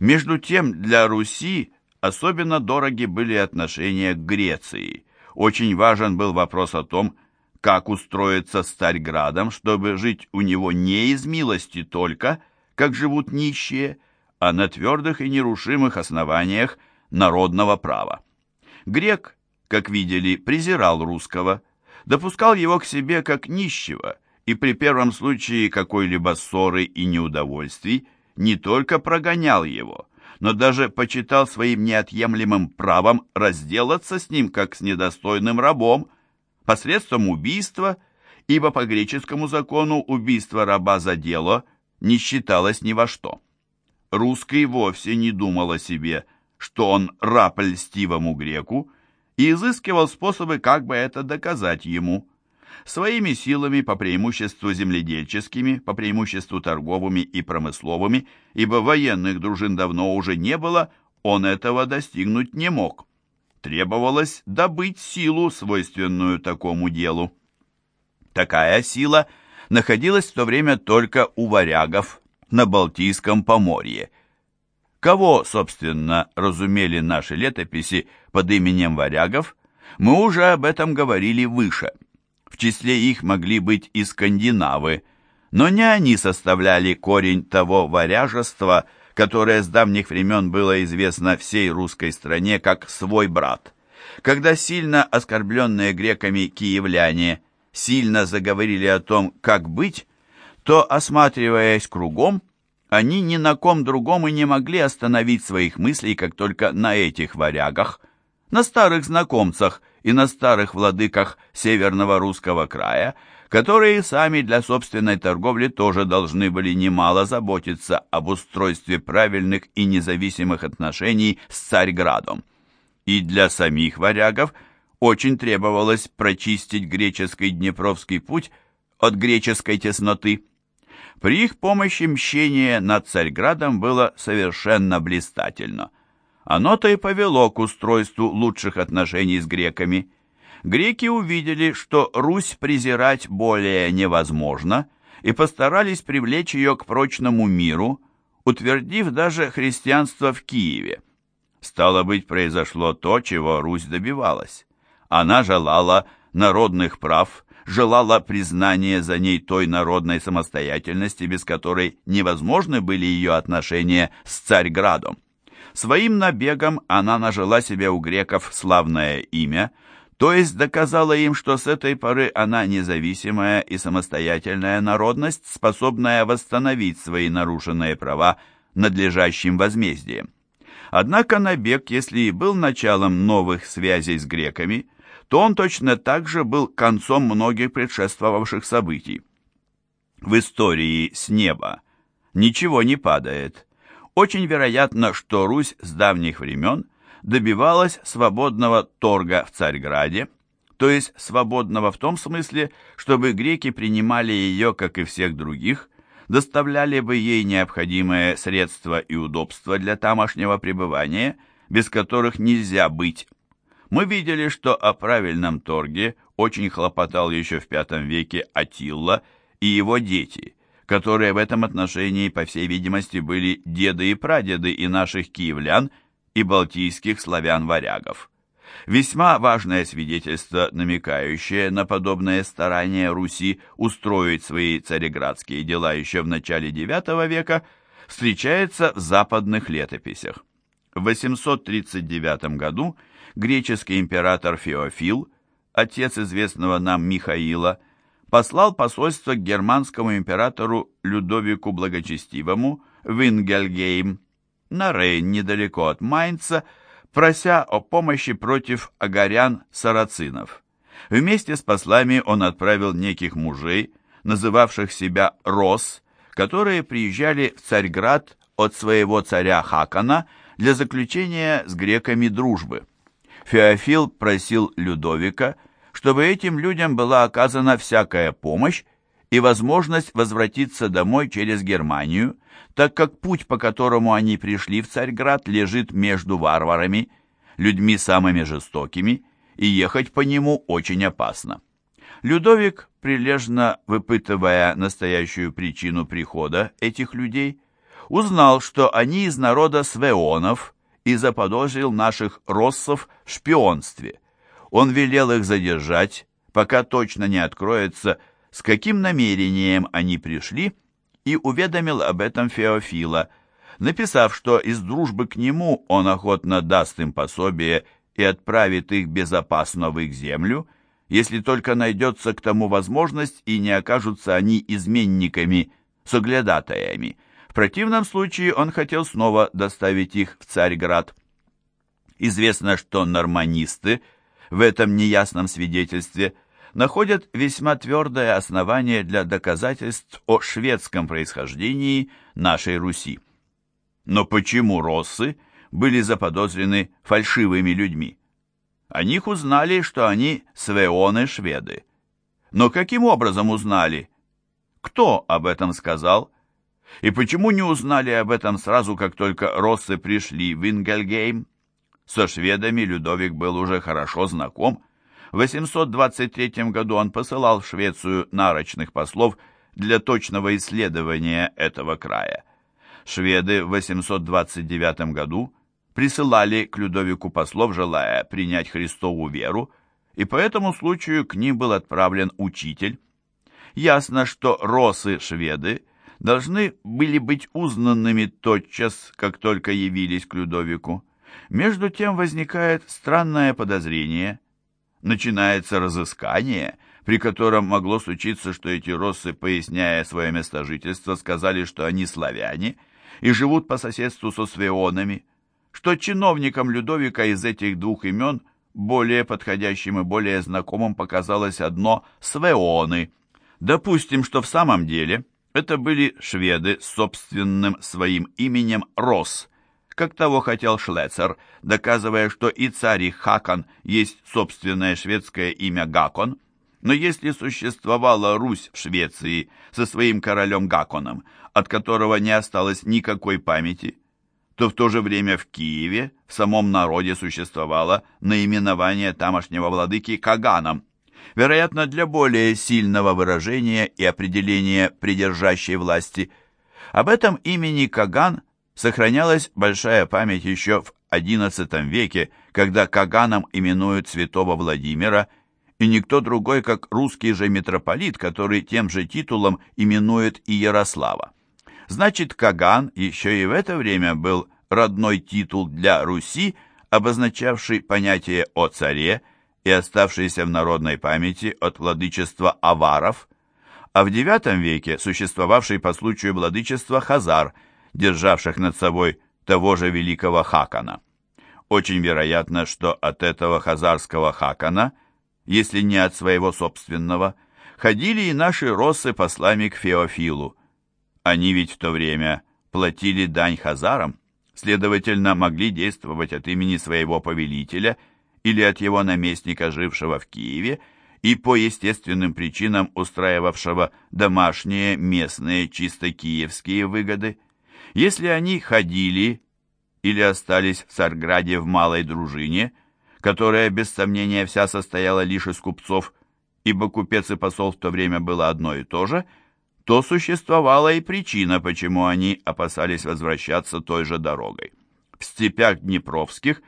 Между тем для Руси особенно дороги были отношения к Греции. Очень важен был вопрос о том, как устроиться с Царьградом, чтобы жить у него не из милости только, как живут нищие, а на твердых и нерушимых основаниях народного права. Грек, как видели, презирал русского, допускал его к себе как нищего и при первом случае какой-либо ссоры и неудовольствий не только прогонял его, но даже почитал своим неотъемлемым правом разделаться с ним как с недостойным рабом посредством убийства, ибо по греческому закону убийство раба за дело не считалось ни во что. Русский вовсе не думал о себе, что он раб льстивому греку, и изыскивал способы, как бы это доказать ему. Своими силами, по преимуществу земледельческими, по преимуществу торговыми и промысловыми, ибо военных дружин давно уже не было, он этого достигнуть не мог. Требовалось добыть силу, свойственную такому делу. Такая сила находилась в то время только у варягов на Балтийском поморье. Кого, собственно, разумели наши летописи под именем варягов, мы уже об этом говорили выше. В числе их могли быть и скандинавы, но не они составляли корень того варяжества, которое с давних времен было известно всей русской стране как свой брат. Когда сильно оскорбленные греками киевляне сильно заговорили о том, как быть, то, осматриваясь кругом, они ни на ком другом и не могли остановить своих мыслей, как только на этих варягах, на старых знакомцах и на старых владыках северного русского края, которые сами для собственной торговли тоже должны были немало заботиться об устройстве правильных и независимых отношений с Царьградом. И для самих варягов очень требовалось прочистить греческий Днепровский путь от греческой тесноты. При их помощи мщение над Царьградом было совершенно блистательно. Оно-то и повело к устройству лучших отношений с греками. Греки увидели, что Русь презирать более невозможно, и постарались привлечь ее к прочному миру, утвердив даже христианство в Киеве. Стало быть, произошло то, чего Русь добивалась. Она желала народных прав, желала признания за ней той народной самостоятельности, без которой невозможны были ее отношения с Царьградом. Своим набегом она нажила себе у греков славное имя, то есть доказала им, что с этой поры она независимая и самостоятельная народность, способная восстановить свои нарушенные права надлежащим возмездием. Однако набег, если и был началом новых связей с греками, то он точно так же был концом многих предшествовавших событий. В истории с неба ничего не падает. Очень вероятно, что Русь с давних времен добивалась свободного торга в Царьграде, то есть свободного в том смысле, чтобы греки принимали ее, как и всех других, доставляли бы ей необходимые средства и удобства для тамошнего пребывания, без которых нельзя быть. Мы видели, что о правильном торге очень хлопотал еще в V веке Атилла и его дети, которые в этом отношении, по всей видимости, были деды и прадеды и наших киевлян, и балтийских славян-варягов. Весьма важное свидетельство, намекающее на подобное старание Руси устроить свои цареградские дела еще в начале IX века, встречается в западных летописях. В 839 году греческий император Феофил, отец известного нам Михаила, послал посольство к германскому императору Людовику Благочестивому в Ингельгейм, на Рейн, недалеко от Майнца, прося о помощи против агарян-сарацинов. Вместе с послами он отправил неких мужей, называвших себя Рос, которые приезжали в Царьград от своего царя Хакана для заключения с греками дружбы. Феофил просил Людовика, чтобы этим людям была оказана всякая помощь и возможность возвратиться домой через Германию, так как путь, по которому они пришли в Царьград, лежит между варварами, людьми самыми жестокими, и ехать по нему очень опасно. Людовик, прилежно выпытывая настоящую причину прихода этих людей, узнал, что они из народа свеонов и заподозрил наших россов в шпионстве. Он велел их задержать, пока точно не откроется, с каким намерением они пришли, и уведомил об этом Феофила, написав, что из дружбы к нему он охотно даст им пособие и отправит их безопасно в их землю, если только найдется к тому возможность и не окажутся они изменниками, соглядатаями. В противном случае он хотел снова доставить их в Царьград. Известно, что норманисты в этом неясном свидетельстве находят весьма твердое основание для доказательств о шведском происхождении нашей Руси. Но почему россы были заподозрены фальшивыми людьми? О них узнали, что они свеоны-шведы. Но каким образом узнали? Кто об этом сказал? И почему не узнали об этом сразу, как только россы пришли в Ингельгейм? Со шведами Людовик был уже хорошо знаком. В 823 году он посылал в Швецию нарочных послов для точного исследования этого края. Шведы в 829 году присылали к Людовику послов, желая принять Христову веру, и по этому случаю к ним был отправлен учитель. Ясно, что росы-шведы должны были быть узнанными тотчас, как только явились к Людовику. Между тем возникает странное подозрение. Начинается разыскание, при котором могло случиться, что эти росы, поясняя свое место жительства, сказали, что они славяне и живут по соседству со свеонами, что чиновникам Людовика из этих двух имен более подходящим и более знакомым показалось одно «свеоны». Допустим, что в самом деле это были шведы с собственным своим именем Рос – как того хотел Шлецер, доказывая, что и царь Хакон есть собственное шведское имя Гакон, но если существовала Русь в Швеции со своим королем Гаконом, от которого не осталось никакой памяти, то в то же время в Киеве в самом народе существовало наименование тамошнего владыки Каганом, вероятно, для более сильного выражения и определения придержащей власти. Об этом имени Каган сохранялась большая память еще в XI веке, когда Каганом именуют святого Владимира, и никто другой, как русский же митрополит, который тем же титулом именует и Ярослава. Значит, Каган еще и в это время был родной титул для Руси, обозначавший понятие о царе и оставшийся в народной памяти от владычества аваров, а в IX веке существовавший по случаю владычества хазар – державших над собой того же великого Хакана. Очень вероятно, что от этого хазарского Хакана, если не от своего собственного, ходили и наши росы послами к Феофилу. Они ведь в то время платили дань хазарам, следовательно, могли действовать от имени своего повелителя или от его наместника, жившего в Киеве, и по естественным причинам устраивавшего домашние, местные, чисто киевские выгоды. Если они ходили или остались в Царграде в малой дружине, которая, без сомнения, вся состояла лишь из купцов, ибо купец и посол в то время было одно и то же, то существовала и причина, почему они опасались возвращаться той же дорогой. В степях Днепровских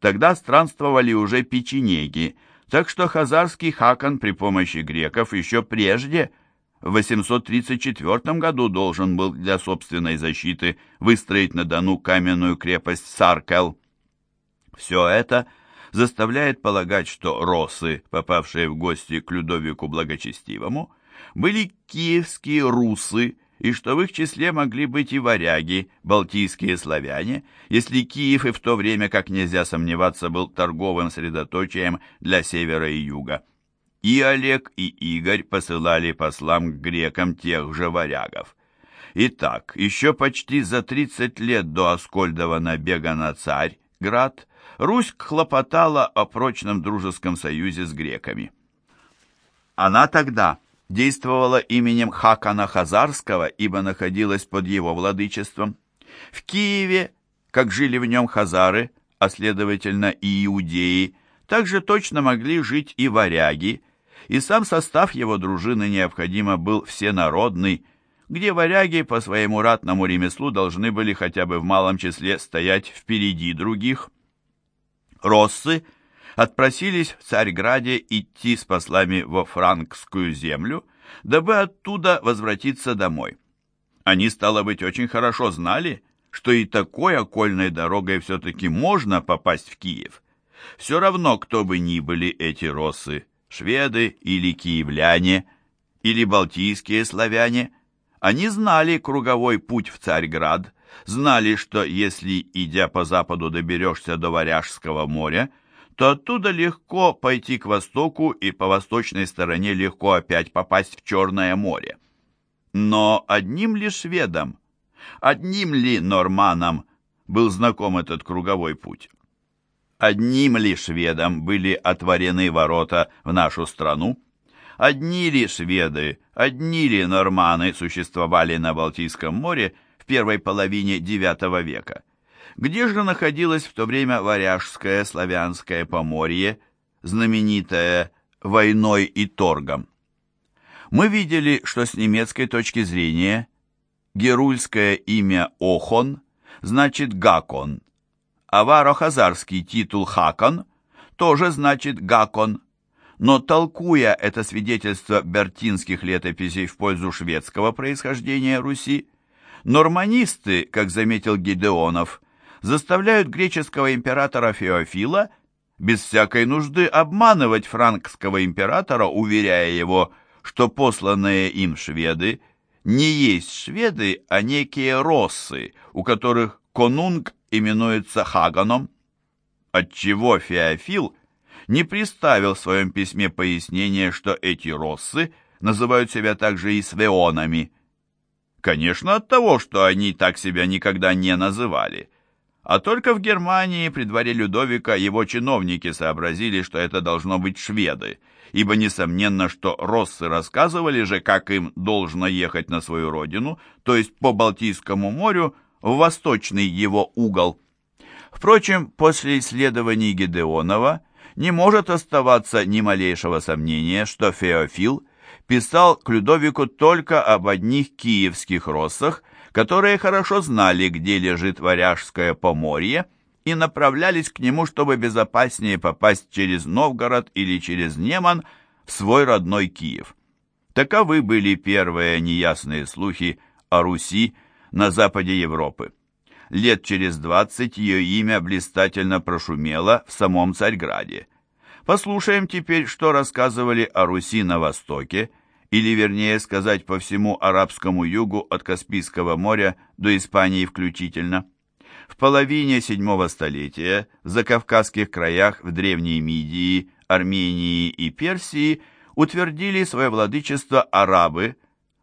тогда странствовали уже печенеги, так что хазарский хакан при помощи греков еще прежде – в 834 году должен был для собственной защиты выстроить на Дону каменную крепость Саркел. Все это заставляет полагать, что росы, попавшие в гости к Людовику Благочестивому, были киевские русы, и что в их числе могли быть и варяги, балтийские славяне, если Киев и в то время, как нельзя сомневаться, был торговым средоточием для севера и юга. И Олег, и Игорь посылали послам к грекам тех же варягов. Итак, еще почти за 30 лет до Аскольдова набега на царь, град, Русь хлопотала о прочном дружеском союзе с греками. Она тогда действовала именем Хакана Хазарского, ибо находилась под его владычеством. В Киеве, как жили в нем хазары, а следовательно и иудеи, также точно могли жить и варяги, и сам состав его дружины необходимо был всенародный, где варяги по своему ратному ремеслу должны были хотя бы в малом числе стоять впереди других. Россы отпросились в Царьграде идти с послами во франкскую землю, дабы оттуда возвратиться домой. Они, стало быть, очень хорошо знали, что и такой окольной дорогой все-таки можно попасть в Киев. Все равно, кто бы ни были эти россы, шведы или киевляне, или балтийские славяне, они знали круговой путь в Царьград, знали, что если, идя по западу, доберешься до Варяжского моря, то оттуда легко пойти к востоку и по восточной стороне легко опять попасть в Черное море. Но одним ли шведам, одним ли норманам был знаком этот круговой путь? Одним ли шведам были отворены ворота в нашу страну? Одни ли шведы, одни ли норманы существовали на Балтийском море в первой половине IX века? Где же находилось в то время Варяжское славянское поморье, знаменитое войной и торгом? Мы видели, что с немецкой точки зрения герульское имя Охон значит Гакон, а варохазарский титул Хакон тоже значит Гакон. Но толкуя это свидетельство бертинских летописей в пользу шведского происхождения Руси, норманисты, как заметил Гидеонов, заставляют греческого императора Феофила без всякой нужды обманывать франкского императора, уверяя его, что посланные им шведы не есть шведы, а некие россы, у которых конунг именуется Хаганом. Отчего Феофил не приставил в своем письме пояснение, что эти россы называют себя также и свеонами. Конечно, от того, что они так себя никогда не называли. А только в Германии при дворе Людовика его чиновники сообразили, что это должно быть шведы, ибо несомненно, что россы рассказывали же, как им должно ехать на свою родину, то есть по Балтийскому морю, в восточный его угол. Впрочем, после исследований Гедеонова не может оставаться ни малейшего сомнения, что Феофил писал к Людовику только об одних киевских россах, которые хорошо знали, где лежит Варяжское поморье, и направлялись к нему, чтобы безопаснее попасть через Новгород или через Неман в свой родной Киев. Таковы были первые неясные слухи о Руси на западе Европы. Лет через двадцать ее имя блистательно прошумело в самом Царьграде. Послушаем теперь, что рассказывали о Руси на Востоке, или, вернее сказать, по всему арабскому югу от Каспийского моря до Испании включительно. В половине седьмого столетия в закавказских краях в Древней Мидии, Армении и Персии утвердили свое владычество арабы,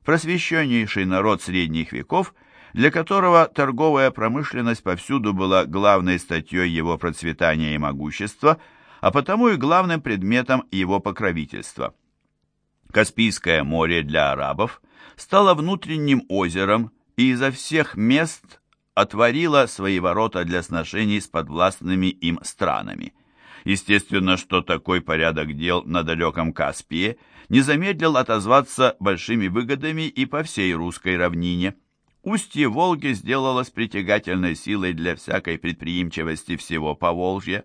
просвещеннейший народ средних веков, для которого торговая промышленность повсюду была главной статьей его процветания и могущества, а потому и главным предметом его покровительства. Каспийское море для арабов стало внутренним озером и изо всех мест отворила свои ворота для сношений с подвластными им странами. Естественно, что такой порядок дел на далеком Каспии не замедлил отозваться большими выгодами и по всей русской равнине. Устье Волги сделалось притягательной силой для всякой предприимчивости всего Поволжья.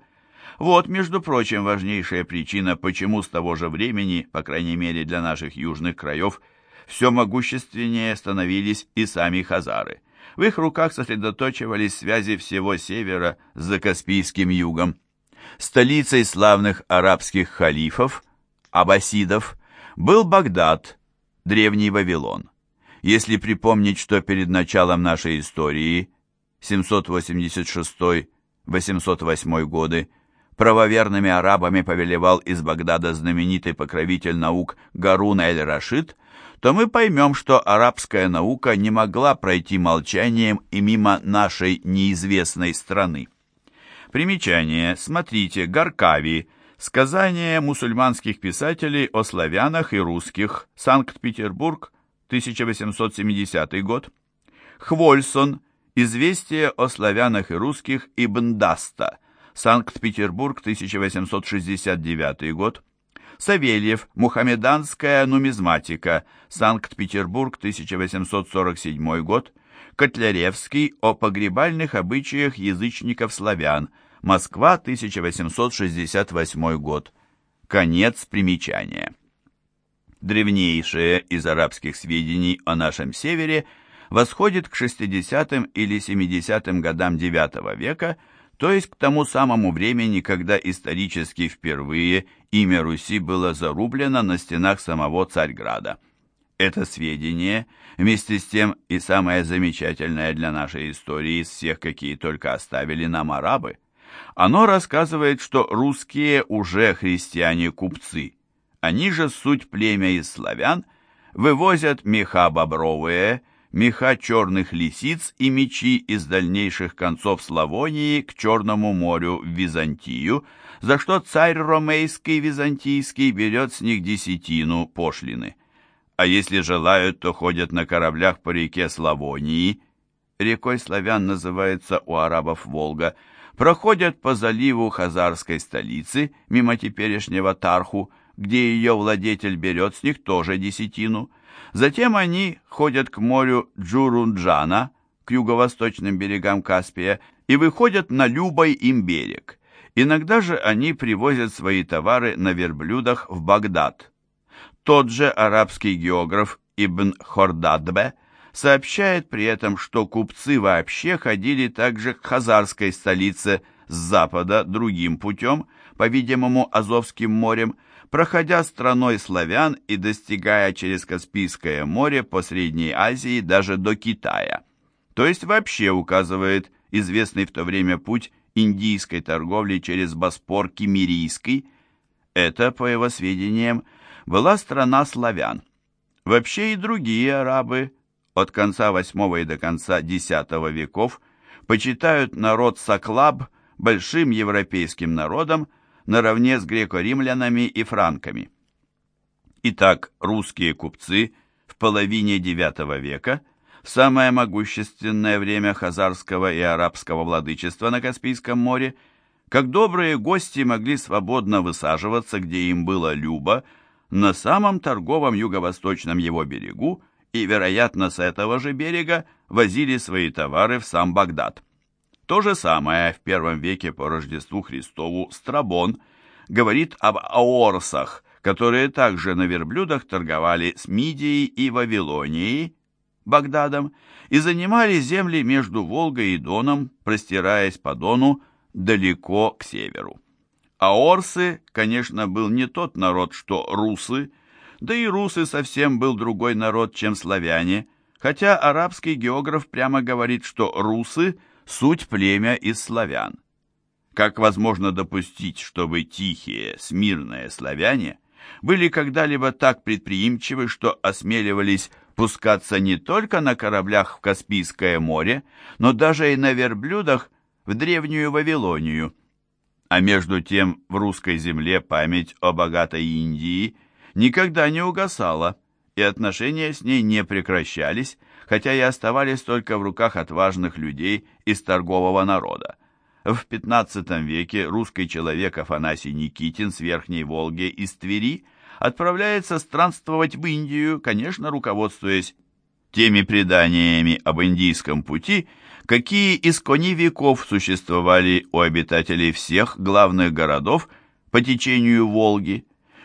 Вот, между прочим, важнейшая причина, почему с того же времени, по крайней мере для наших южных краев, все могущественнее становились и сами хазары. В их руках сосредоточивались связи всего севера с Закаспийским югом. Столицей славных арабских халифов, аббасидов, был Багдад, древний Вавилон. Если припомнить, что перед началом нашей истории, 786-808 годы, правоверными арабами повелевал из Багдада знаменитый покровитель наук Гарун эль-Рашид, то мы поймем, что арабская наука не могла пройти молчанием и мимо нашей неизвестной страны. Примечание. Смотрите. Гаркави. Сказания мусульманских писателей о славянах и русских. Санкт-Петербург. 1870 год. Хвольсон. Известия о славянах и русских Ибн Даста. Санкт-Петербург. 1869 год. Савельев, Мухаммеданская нумизматика, Санкт-Петербург, 1847 год, Котляревский о погребальных обычаях язычников-славян, Москва, 1868 год. Конец примечания. Древнейшее из арабских сведений о нашем севере восходит к 60-м или 70-м годам IX века, то есть к тому самому времени, когда исторически впервые имя Руси было зарублено на стенах самого Царьграда. Это сведение, вместе с тем и самое замечательное для нашей истории из всех, какие только оставили нам арабы. Оно рассказывает, что русские уже христиане-купцы, они же суть племя из славян, вывозят меха бобровые, меха черных лисиц и мечи из дальнейших концов Славонии к Черному морю в Византию, за что царь ромейский византийский берет с них десятину пошлины. А если желают, то ходят на кораблях по реке Славонии, рекой славян называется у арабов Волга, проходят по заливу хазарской столицы, мимо теперешнего Тарху, где ее владетель берет с них тоже десятину, Затем они ходят к морю Джурунджана, к юго-восточным берегам Каспия, и выходят на любой им берег. Иногда же они привозят свои товары на верблюдах в Багдад. Тот же арабский географ Ибн Хордадбе сообщает при этом, что купцы вообще ходили также к хазарской столице с запада другим путем, по-видимому, Азовским морем, проходя страной славян и достигая через Каспийское море по Средней Азии даже до Китая. То есть вообще указывает известный в то время путь индийской торговли через Боспор Кимирийский. Это, по его сведениям, была страна славян. Вообще и другие арабы от конца VIII и до конца X веков почитают народ Саклаб большим европейским народом, наравне с греко-римлянами и франками. Итак, русские купцы в половине IX века, в самое могущественное время хазарского и арабского владычества на Каспийском море, как добрые гости могли свободно высаживаться, где им было любо, на самом торговом юго-восточном его берегу и, вероятно, с этого же берега возили свои товары в сам Багдад. То же самое в первом веке по Рождеству Христову Страбон говорит об аорсах, которые также на верблюдах торговали с Мидией и Вавилонией, Багдадом, и занимали земли между Волгой и Доном, простираясь по Дону далеко к северу. Аорсы, конечно, был не тот народ, что русы, да и русы совсем был другой народ, чем славяне, хотя арабский географ прямо говорит, что русы – суть племя из славян. Как возможно допустить, чтобы тихие, смирные славяне были когда-либо так предприимчивы, что осмеливались пускаться не только на кораблях в Каспийское море, но даже и на верблюдах в древнюю Вавилонию. А между тем в русской земле память о богатой Индии никогда не угасала, и отношения с ней не прекращались, хотя и оставались только в руках отважных людей из торгового народа. В XV веке русский человек Афанасий Никитин с Верхней Волги из Твери отправляется странствовать в Индию, конечно, руководствуясь теми преданиями об индийском пути, какие из кони веков существовали у обитателей всех главных городов по течению Волги.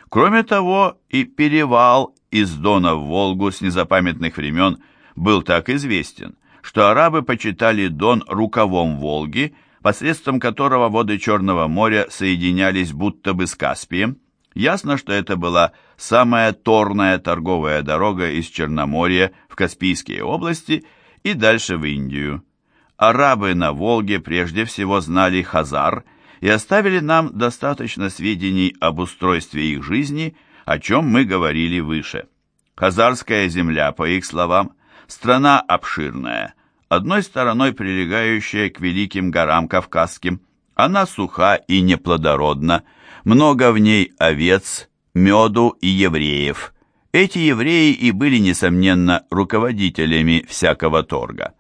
Кроме того, и перевал из Дона в Волгу с незапамятных времен был так известен, что арабы почитали Дон рукавом Волги, посредством которого воды Черного моря соединялись будто бы с Каспием. Ясно, что это была самая торная торговая дорога из Черноморья в Каспийские области и дальше в Индию. Арабы на Волге прежде всего знали хазар и оставили нам достаточно сведений об устройстве их жизни, о чем мы говорили выше. Хазарская земля, по их словам, страна обширная, одной стороной прилегающая к великим горам Кавказским. Она суха и неплодородна, много в ней овец, меду и евреев. Эти евреи и были, несомненно, руководителями всякого торга.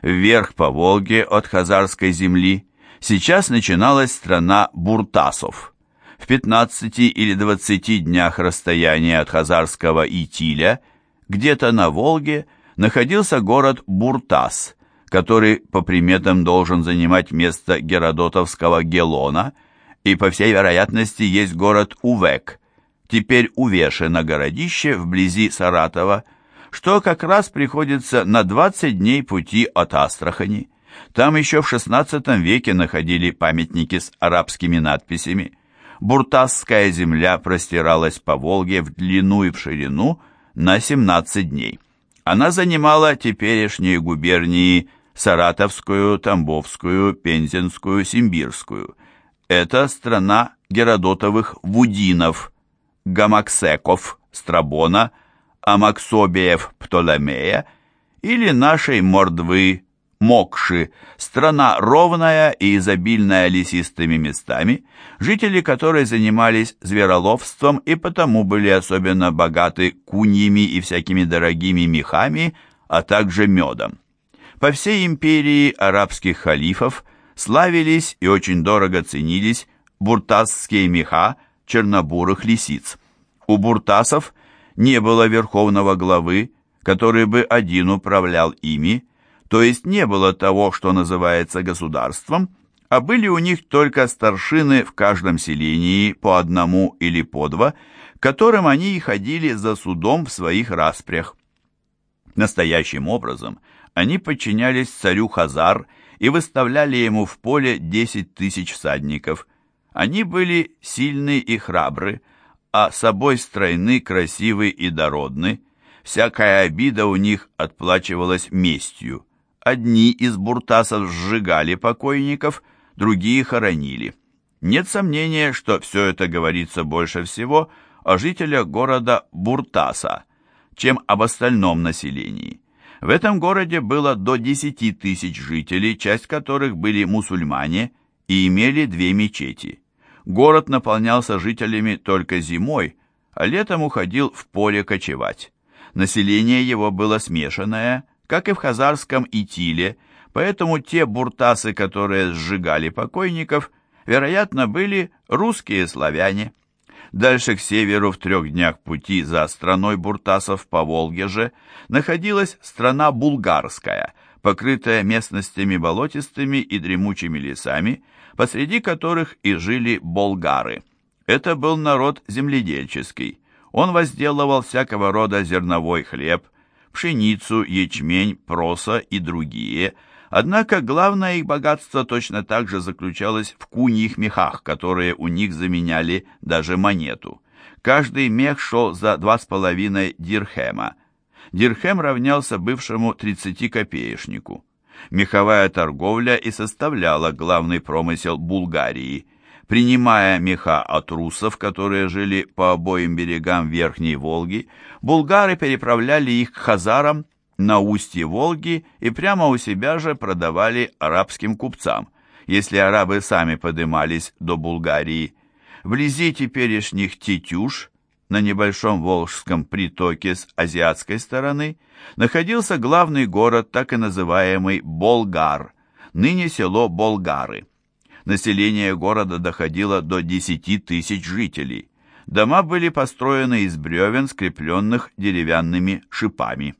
Вверх по Волге от Хазарской земли сейчас начиналась страна буртасов. В 15 или 20 днях расстояния от Хазарского Итиля, где-то на Волге, находился город Буртас, который по приметам должен занимать место Геродотовского Гелона, и по всей вероятности есть город Увек, теперь Увешино городище вблизи Саратова, что как раз приходится на 20 дней пути от Астрахани. Там еще в XVI веке находили памятники с арабскими надписями. Буртасская земля простиралась по Волге в длину и в ширину на 17 дней. Она занимала теперешние губернии Саратовскую, Тамбовскую, Пензенскую, Симбирскую. Это страна Геродотовых вудинов, Гамаксеков, Страбона, Амаксобиев, Птолемея или нашей Мордвы, Мокши, страна ровная и изобильная лесистыми местами, жители которой занимались звероловством и потому были особенно богаты куньями и всякими дорогими мехами, а также медом. По всей империи арабских халифов славились и очень дорого ценились буртасские меха чернобурых лисиц. У буртасов не было верховного главы, который бы один управлял ими, то есть не было того, что называется государством, а были у них только старшины в каждом селении по одному или по два, которым они и ходили за судом в своих распрях. Настоящим образом они подчинялись царю Хазар и выставляли ему в поле 10 тысяч всадников. Они были сильны и храбры, а собой стройны, красивы и дородны. Всякая обида у них отплачивалась местью. Одни из буртасов сжигали покойников, другие хоронили. Нет сомнения, что все это говорится больше всего о жителях города Буртаса, чем об остальном населении. В этом городе было до 10 тысяч жителей, часть которых были мусульмане и имели две мечети. Город наполнялся жителями только зимой, а летом уходил в поле кочевать. Население его было смешанное, как и в Хазарском Итиле, поэтому те буртасы, которые сжигали покойников, вероятно, были русские славяне. Дальше к северу в трех днях пути за страной буртасов по Волге же находилась страна Булгарская, покрытая местностями болотистыми и дремучими лесами, посреди которых и жили болгары. Это был народ земледельческий. Он возделывал всякого рода зерновой хлеб – пшеницу, ячмень, проса и другие, однако главное их богатство точно так же заключалось в куньих мехах, которые у них заменяли даже монету. Каждый мех шел за два с половиной дирхема. Дирхем равнялся бывшему 30-копеечнику. Меховая торговля и составляла главный промысел Булгарии – Принимая меха от русов, которые жили по обоим берегам Верхней Волги, булгары переправляли их к хазарам на устье Волги и прямо у себя же продавали арабским купцам, если арабы сами подымались до Булгарии. Вблизи теперешних Тетюш, на небольшом Волжском притоке с азиатской стороны, находился главный город, так и называемый Болгар, ныне село Болгары. Население города доходило до 10 тысяч жителей. Дома были построены из бревен, скрепленных деревянными шипами.